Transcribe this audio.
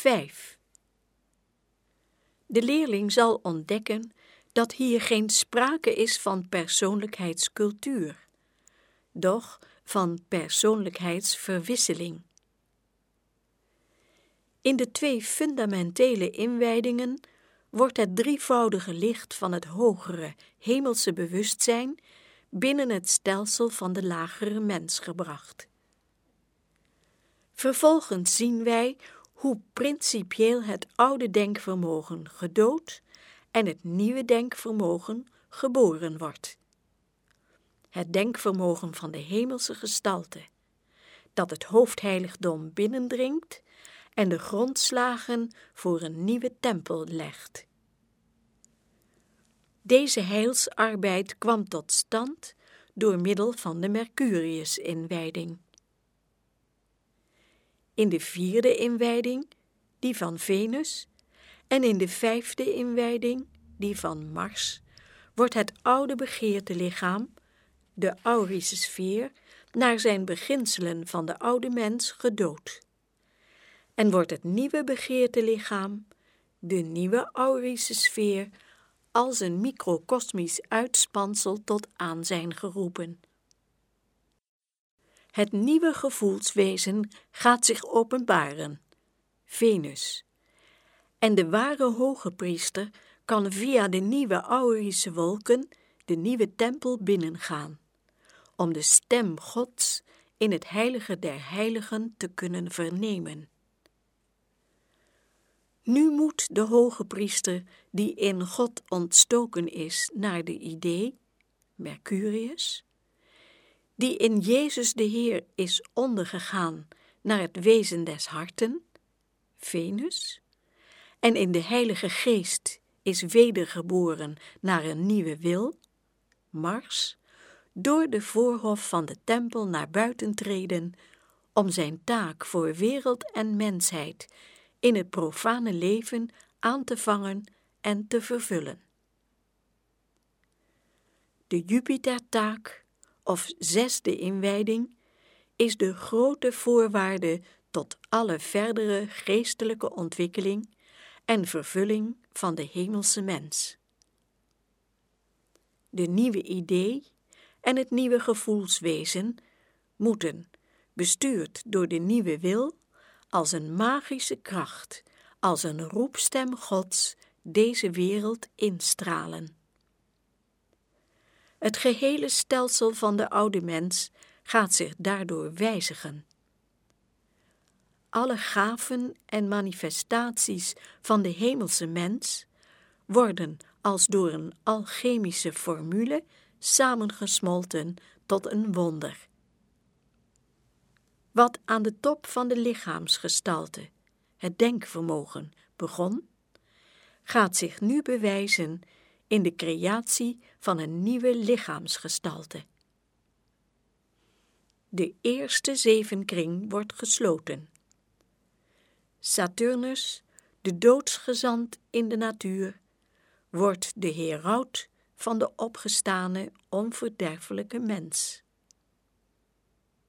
5. De leerling zal ontdekken dat hier geen sprake is van persoonlijkheidscultuur, doch van persoonlijkheidsverwisseling. In de twee fundamentele inwijdingen wordt het drievoudige licht van het hogere hemelse bewustzijn binnen het stelsel van de lagere mens gebracht. Vervolgens zien wij hoe principieel het oude denkvermogen gedood en het nieuwe denkvermogen geboren wordt. Het denkvermogen van de hemelse gestalte, dat het hoofdheiligdom binnendringt en de grondslagen voor een nieuwe tempel legt. Deze heilsarbeid kwam tot stand door middel van de Mercurius-inwijding. In de vierde inwijding, die van Venus, en in de vijfde inwijding, die van Mars, wordt het oude begeertelichaam, de aurische sfeer, naar zijn beginselen van de oude mens gedood. En wordt het nieuwe begeertelichaam, de nieuwe aurische sfeer, als een microcosmisch uitspansel tot aanzijn geroepen. Het nieuwe gevoelswezen gaat zich openbaren, Venus. En de ware hoge priester kan via de nieuwe aurische wolken de nieuwe tempel binnengaan, om de stem Gods in het heilige der heiligen te kunnen vernemen. Nu moet de hoge priester, die in God ontstoken is naar de idee, Mercurius, die in Jezus de Heer is ondergegaan naar het wezen des harten, Venus, en in de Heilige Geest is wedergeboren naar een nieuwe wil, Mars, door de voorhof van de tempel naar buiten treden om zijn taak voor wereld en mensheid in het profane leven aan te vangen en te vervullen. De Jupitertaak, of zesde inwijding, is de grote voorwaarde tot alle verdere geestelijke ontwikkeling en vervulling van de hemelse mens. De nieuwe idee en het nieuwe gevoelswezen moeten, bestuurd door de nieuwe wil, als een magische kracht, als een roepstem Gods, deze wereld instralen. Het gehele stelsel van de oude mens gaat zich daardoor wijzigen. Alle gaven en manifestaties van de hemelse mens worden als door een alchemische formule samengesmolten tot een wonder. Wat aan de top van de lichaamsgestalte, het denkvermogen, begon, gaat zich nu bewijzen in de creatie van een nieuwe lichaamsgestalte. De eerste zevenkring wordt gesloten. Saturnus, de doodsgezant in de natuur, wordt de heraut van de opgestane onverderfelijke mens.